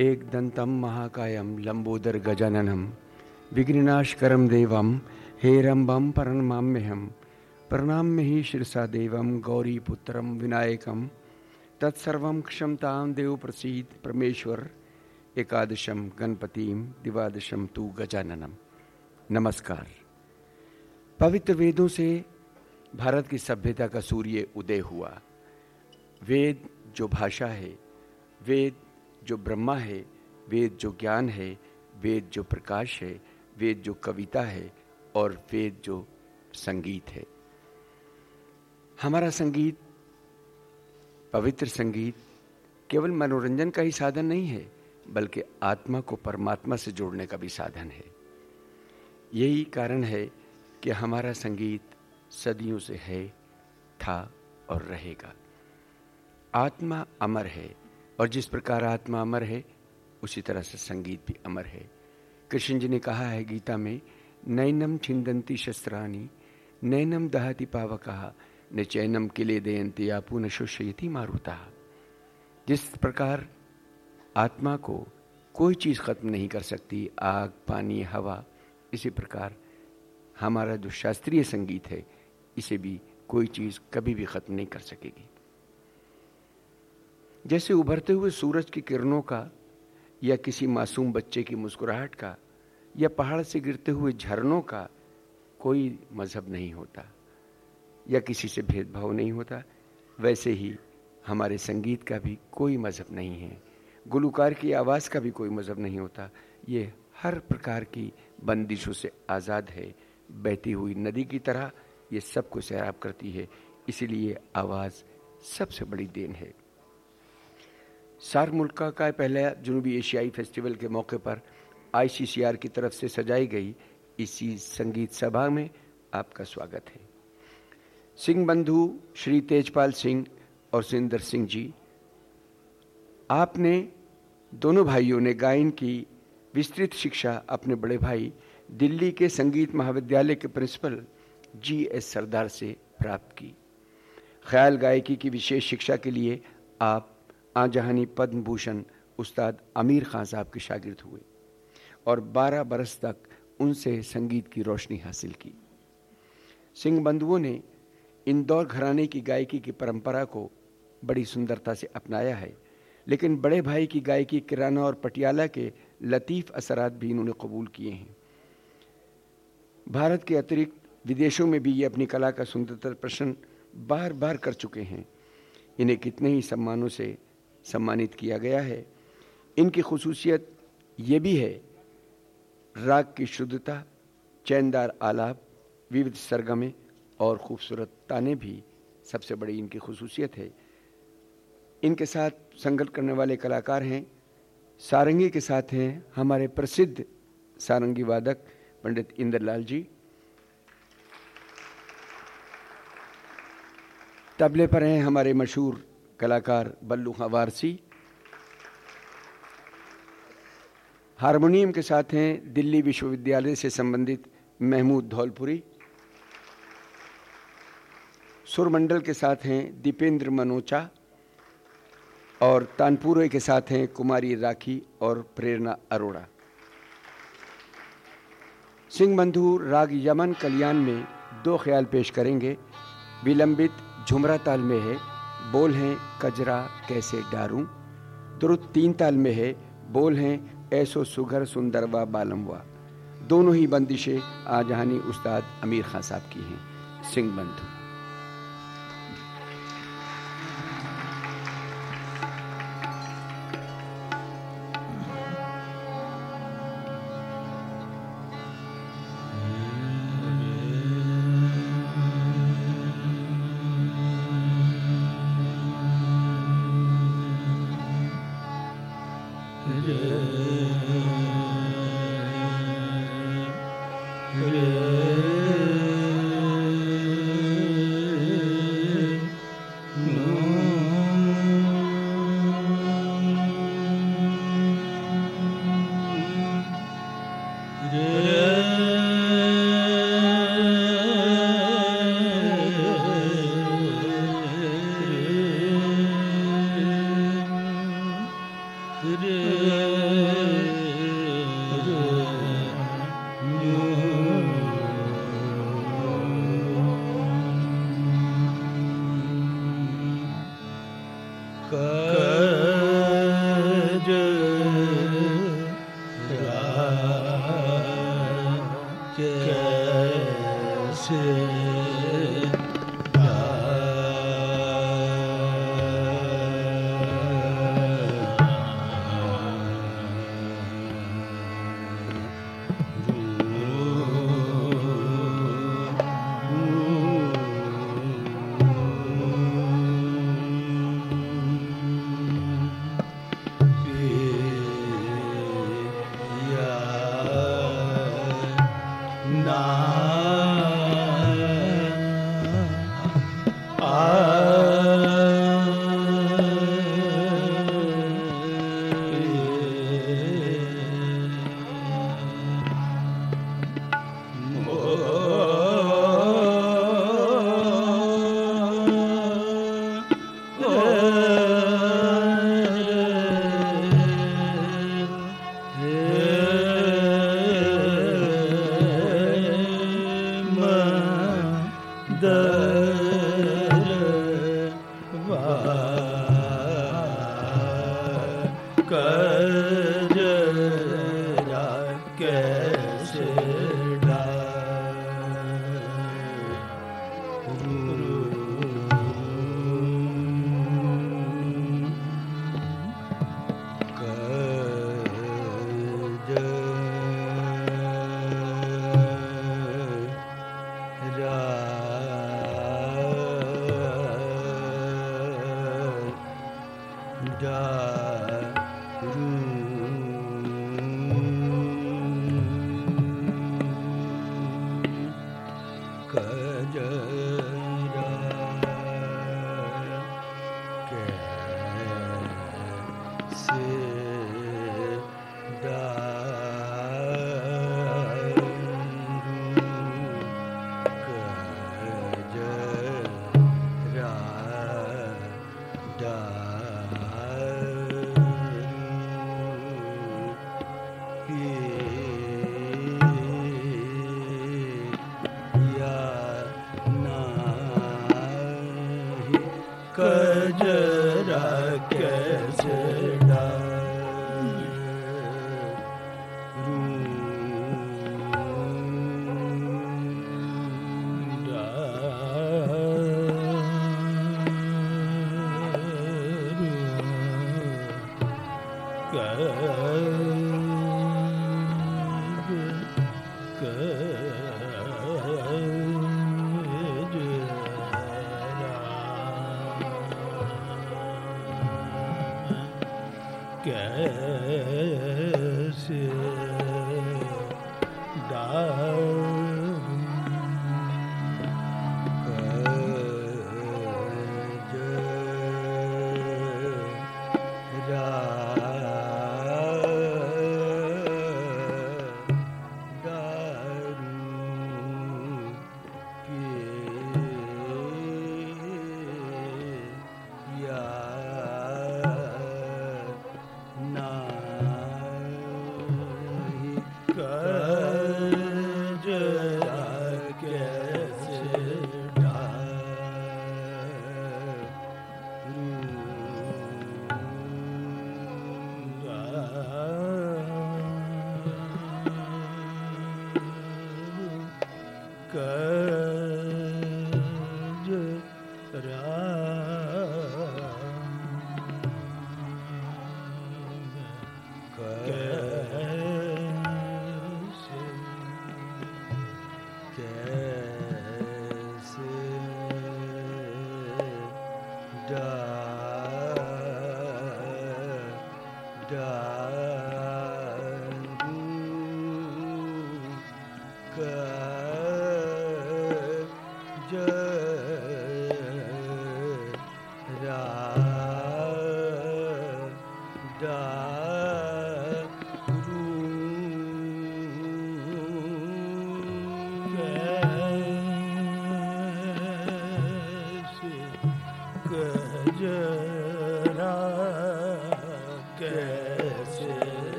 एक दंतम महाकायम लंबोदर गजाननम विघ्नाशकरम देवम हेरम्बम प्रणमाम्यहम प्रणम्य ही शिरसा देवम गौरी पुत्रम विनायकम। तत्सर्व क्षमताम देव प्रसीद परमेश्वर एकादशम गणपतिम दिवादशम तू गजाननम। नमस्कार। पवित्र वेदों से भारत की सभ्यता का सूर्य उदय हुआ। वेद जो भाषा है, वेद जो ब्रह्मा है, वेद जो ज्ञान है, वेद जो प्रकाश है, वेद जो कविता है और वेद जो संगीत है। हमारा संगीत, पवित्र संगीत, केवल मनोरंजन का ही साधन नहीं है, बल्कि आत्मा को परमात्मा से जोड़ने का भी साधन है। यही कारण है कि हमारा संगीत सदियों से है, था और रहेगा। आत्मा अमर है और जिस प्रकार आत्मा अमर है, उसी तरह से संगीत भी अमर है। कृष्ण जी ने कहा है गीता में, नैनम छिंदंती शस्त्राणी, नैनम दहती पावका, न चैनम किले दयंती आपू न शुष्यति मारुता। जिस प्रकार आत्मा को कोई चीज़ खत्म नहीं कर सकती, आग, पानी, हवा, इसी प्रकार हमारा जो शास्त्रीय संगीत है, इसे भी कोई चीज़ कभी भी खत्म नहीं कर सकेगी। जैसे उभरते हुए सूरज की किरणों का, या किसी मासूम बच्चे की मुस्कुराहट का, या पहाड़ से गिरते हुए झरनों का कोई मज़हब नहीं होता, या किसी से भेदभाव नहीं होता, वैसे ही हमारे संगीत का भी कोई मज़हब नहीं है, गुलूकार की आवाज़ का भी कोई मज़हब नहीं होता। ये हर प्रकार की बंदिशों से आज़ाद है, बहती हुई नदी की तरह ये सबको सैराब करती है, इसीलिए आवाज़ सबसे बड़ी देन है। सार्क मुल्क का पहले जनूबी एशियाई फेस्टिवल के मौके पर आईसीसीआर की तरफ़ से सजाई गई इसी संगीत सभा में आपका स्वागत है। सिंह बंधु श्री तेजपाल सिंह और सुंदर सिंह जी, आपने दोनों भाइयों ने गायन की विस्तृत शिक्षा अपने बड़े भाई दिल्ली के संगीत महाविद्यालय के प्रिंसिपल जी एस सरदार से प्राप्त की। ख्याल गायकी की विशेष शिक्षा के लिए आप आजहानी पद्म भूषण उस्ताद अमीर खान साहब के शागिर्द हुए और 12 बरस तक उनसे संगीत की रोशनी हासिल की। सिंह बंधुओं ने इंदौर घराने की गायकी की परंपरा को बड़ी सुंदरता से अपनाया है, लेकिन बड़े भाई की गायकी किराना और पटियाला के लतीफ़ असरात भी इन्होंने कबूल किए हैं। भारत के अतिरिक्त विदेशों में भी ये अपनी कला का सुंदरता प्रश्न बार बार कर चुके हैं। इन्हें कितने ही सम्मानों से सम्मानित किया गया है। इनकी खसूसियत ये भी है, राग की शुद्धता, चैनदार आलाप, विविध सरगमे और खूबसूरत ताने भी सबसे बड़ी इनकी खसूसियत है। इनके साथ संगत करने वाले कलाकार हैं, सारंगी के साथ हैं हमारे प्रसिद्ध सारंगी वादक पंडित इंद्रलाल जी। तबले पर हैं हमारे मशहूर कलाकार बल्लू खां वारसी हारमोनियम के साथ हैं दिल्ली विश्वविद्यालय से संबंधित महमूद धौलपुरी। सुरमंडल के साथ हैं दीपेंद्र मनोचा और तानपुरे के साथ हैं कुमारी राखी और प्रेरणा अरोड़ा। सिंह बंधु राग यमन कल्याण में दो ख्याल पेश करेंगे। विलंबित झुमरा ताल में है बोल हैं, कजरा कैसे डारूं? द्रुत तीन ताल में है, बोल हैं, ऐसो सुघर सुंदर व बालमवा। दोनों ही बंदिशें आजहानी उस्ताद अमीर खान साहब की हैं। सिंह बंधु Nah.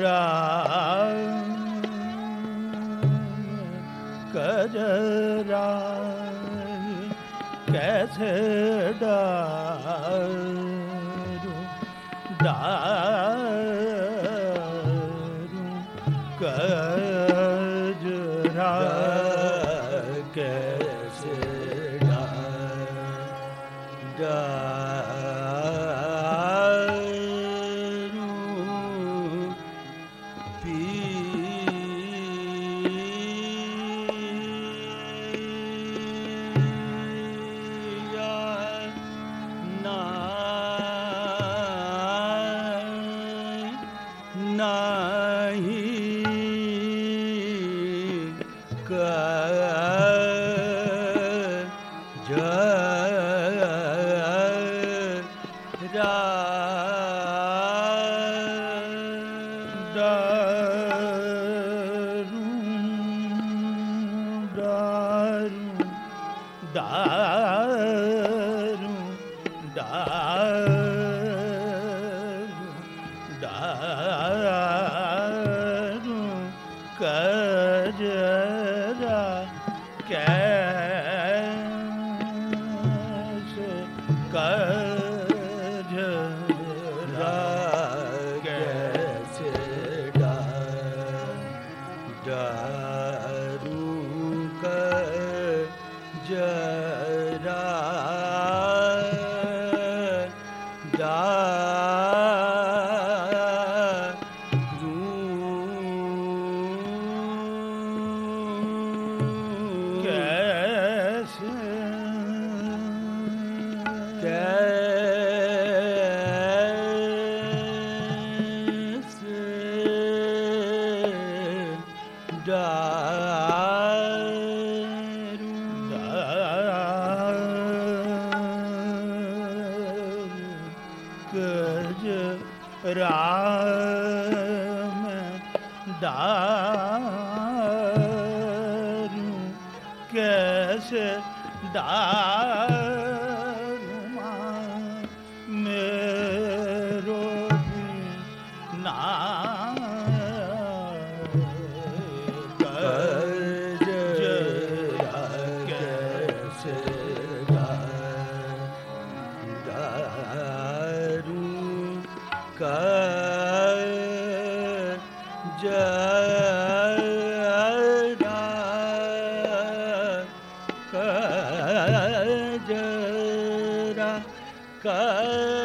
रा कर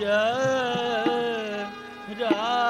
ਜਾ ਰਾਮ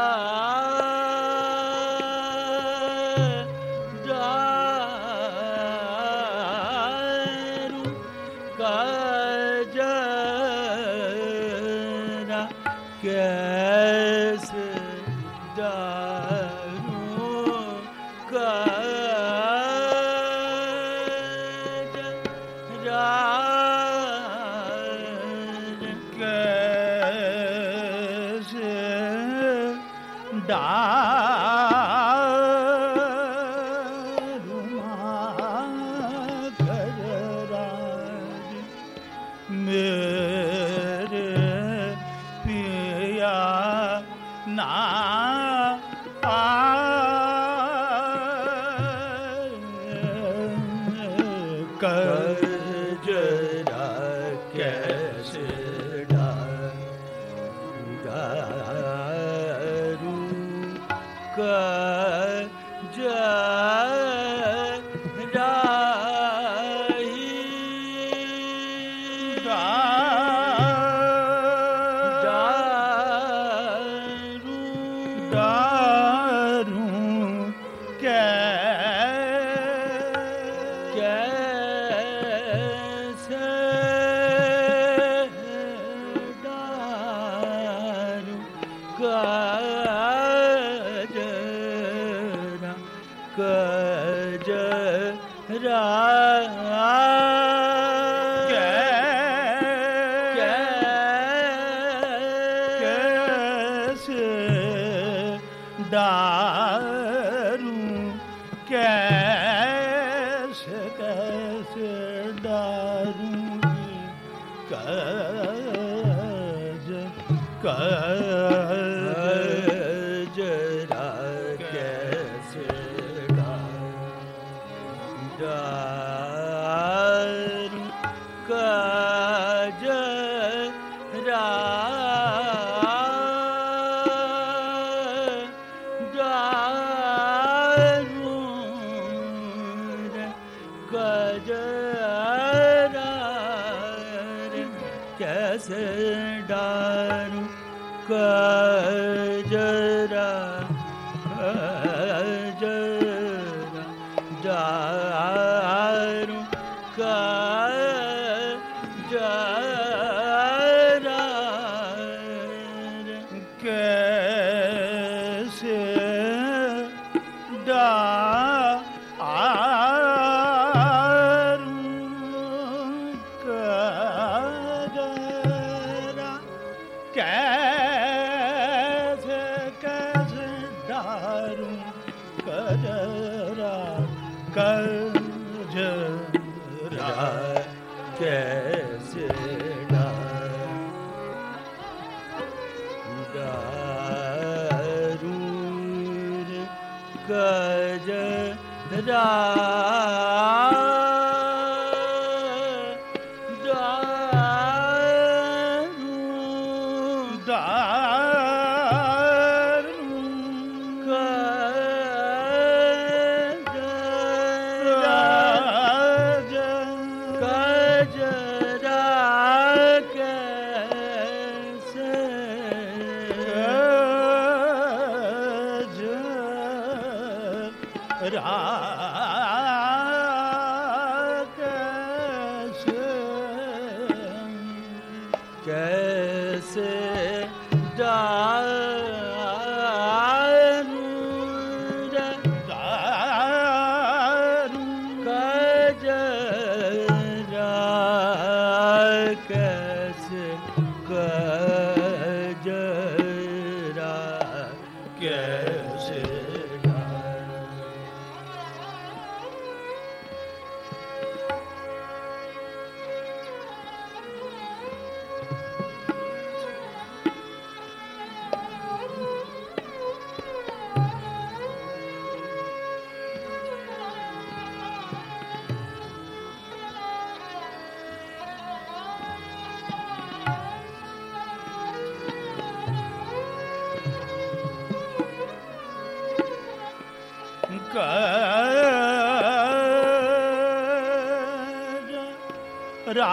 ஒரு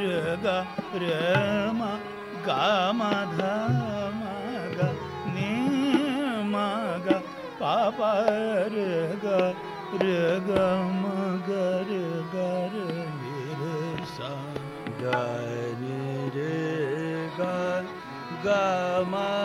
ಋಗ ರಮ ಗಾಮ ಧಮ ಗ ನೇಮ ಗ ಪಾಪ ಋಗ ಋಗ ಮಗ ಋಗ ಋ ಸ ಗ ಗ ಮ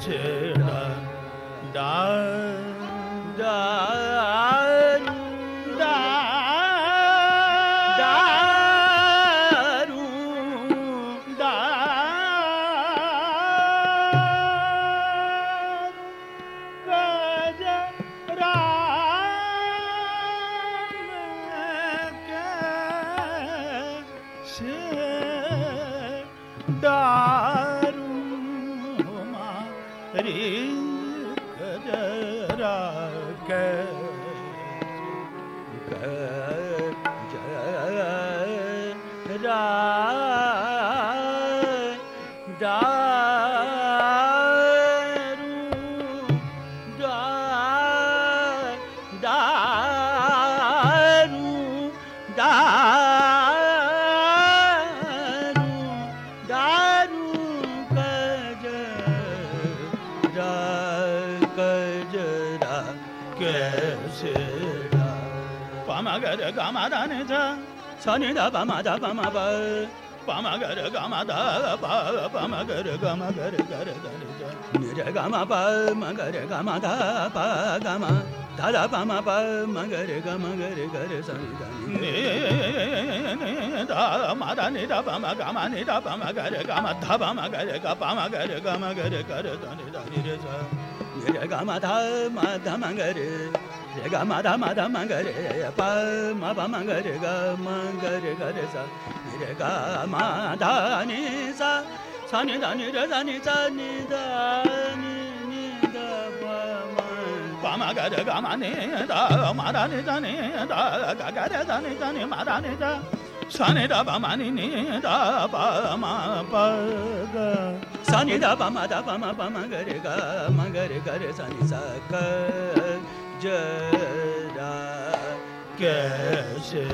ਛੇੜਾ ਡਾ ਡਾ। 查你的爸妈的爸妈吧，爸妈给的干嘛的爸爸妈给的干嘛给的给的给的的，你这干嘛爸妈给的干嘛的爸干嘛？大大爸妈爸，忙个的个忙个的个的上一干你你你你大妈大你大爸妈干嘛你大爸妈干的干嘛大爸妈干的干爸妈干的干嘛干的干的上一干你这上你这干嘛大妈大忙个的。Re ga da da ma da ma da ma ga re da da pa ma pa ma ga re ga ma ga re ga re sa re ga ma da ni sa sa ni da ni re sa ni sa ni da ni ni da pa ma pa ma ga re ga ma ni da ma da ni sa ni da ga ga re sa ni sa ni ma da ni sa sa ni da pa ma ni ni da pa ma pa ga sa ni da pa ma da pa ma pa ma ga re ga ma ga re ga re sa ni sa ka ja da ke se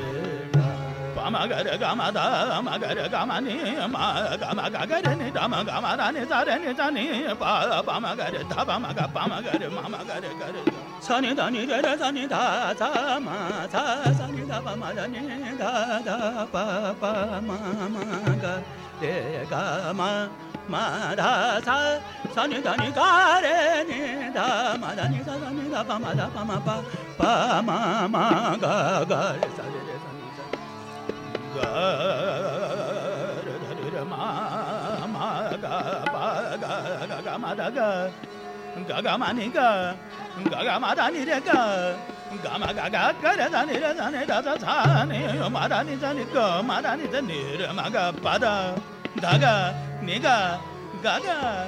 da pa ma ga re ga ma da ma ga re ga ma ni ma ga ma ga ga re ni da ma ga ma da ni sa re ni sa ni pa pa ma ga re da pa ma ga pa ma ga re ma ma ga re ga re sa ni da ni re re sa ni da sa ma sa sa ni da pa ma da ni da da pa pa ma ma ga re ga ma 마다사 사니다니 가레니다 마다니다 사니다 파마다 파마파 파마마가가레 사레레 사니다 가르르마 마가바가가가 마다가 가가마니가 가가마다니레가 가마가가가레다니레다니다다사니 마다니다니까 마다니다니르마가바다 다가 내가 가가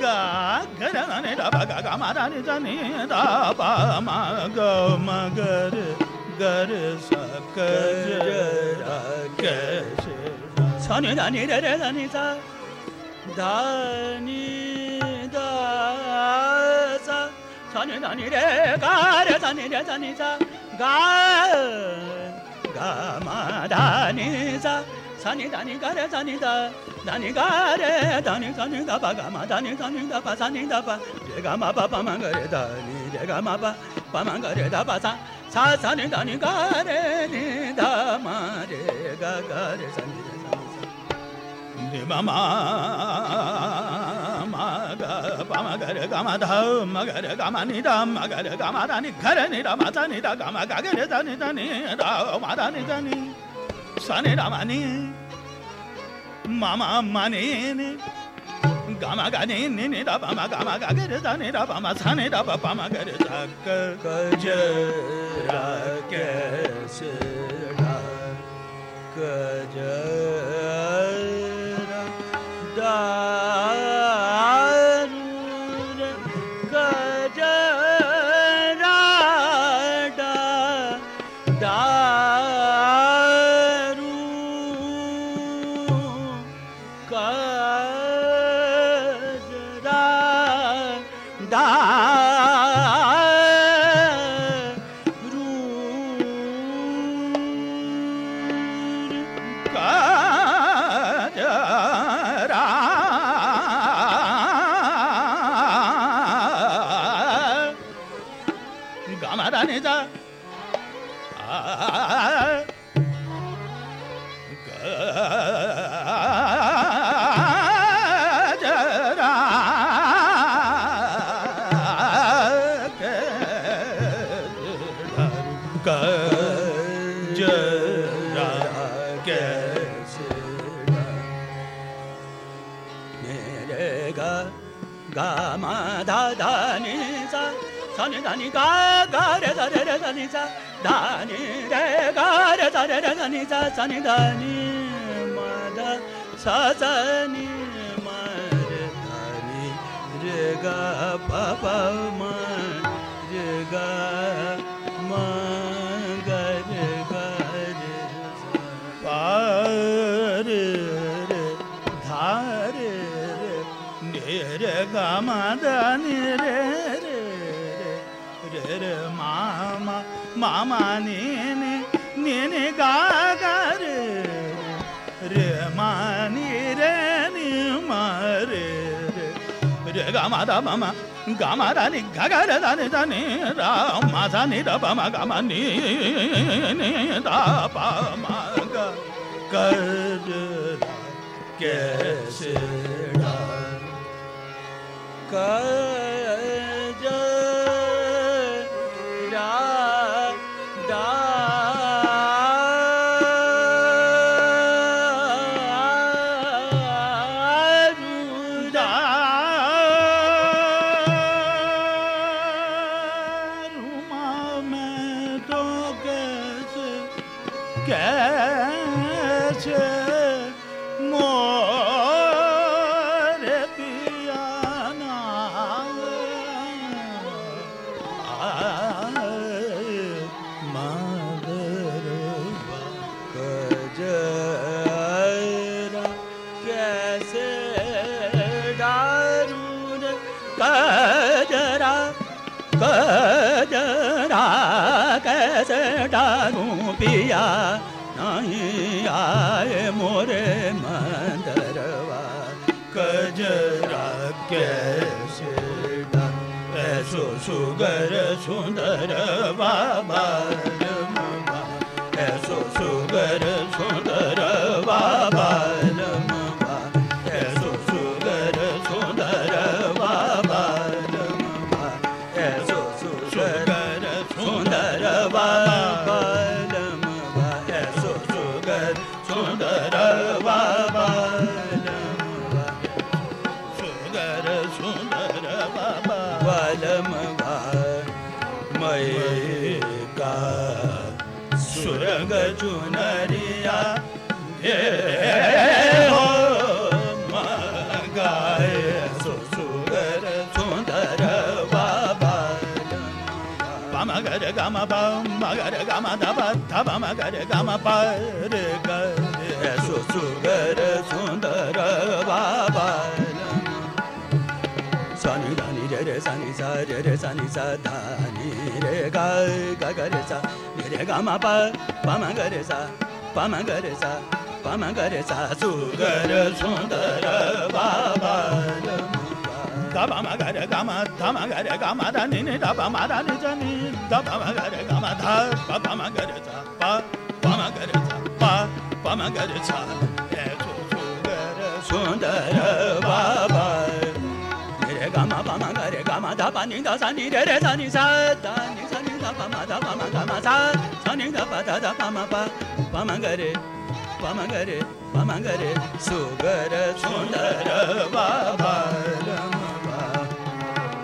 가가라네 다바가가 마라네 자네 다바 마가 마가르 가르 사카르라 가시 사네 나네 라라네 사 다니 다사 사네 나네 가라 사네 라사네 사가 가마다네 사 你打你嘎的，打你打，打你嘎的，打你打你打吧，干嘛打你打你打吧，打你打吧，这干嘛吧，帮忙个的打你，这干嘛吧，帮忙个的打吧，擦擦擦你打你嘎的，你打嘛的嘎嘎的，擦你擦你擦，你妈妈妈个，帮忙个的干嘛打，妈个的干嘛你打，妈个的干嘛打你，干的你打嘛打你打，干嘛嘎个的打你打你打，嘛打你打你。 사네라마네 마마마네 가마가네 네네라바마 가마가게르다네라바마 사네라바바마가르다 거저라게스라 거저라 다 da re ga ma da ma ma ga ma da ni ga da ni da ni ra da pa ma ga ma ni da pa re ra ke ra ga Put पमगर गम पम मगर गम धप धप मगर गम पर गे सो sugar सुंदर बाबा सनि धनि रे रे सनि सा रे रे सनि सा धनि रे ग ग ग रे सा रे रे ग म प प म ग da ba ma ga re ga ma da ma ga re ga ma da ni ni da ba ma da ni ja ni da ba ma ga re ga ma da ba ba ma ga re ta ba ba ma ga re ta ba ba ma ga re ta e tu tu ga re sun da re ba ba ni re ga ma ba ma ga re ga ma da ba ni da sa ni re re sa ni sa da ni sa ni da ba ma da ba ma ga ma sa sa ni da ba da da ba ma ba ba ma ga re ba ma ga re ba ma ga re su ga re sun da re ba ba la ma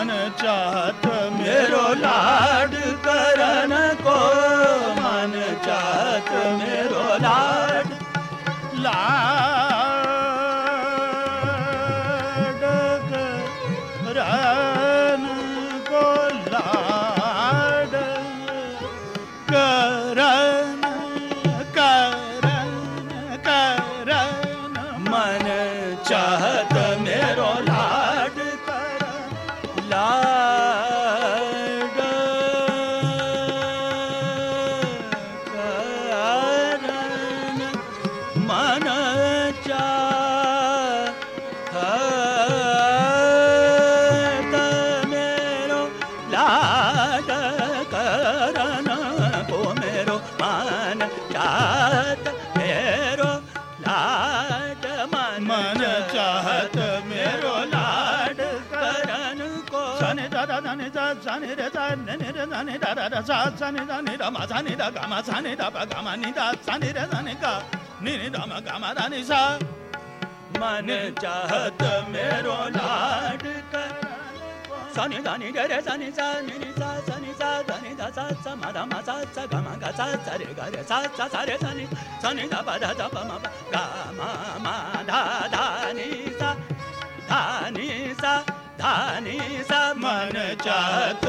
ਜਾਨ ਚਾਹਤ ਮੇਰੋ ਲਾਡ ਕਰਨ ਕੋ ਮਨ ਚਾਹਤ ਮੇਰੋ रे दा नि दा दा दा सा सनि दा नि दा मा सा नि दा गा मा सा नि दा पा गा मा नि दा सा नि रे दा नि गा नि नि दा मा गा मा दा नि सा मन चाहत मेरो लाड करन さにざニれれさニさににささにさざにだささまだまささがまがさされがれささされさにさにだばだだばまばがままだだにさだにさダニさまねちゃっと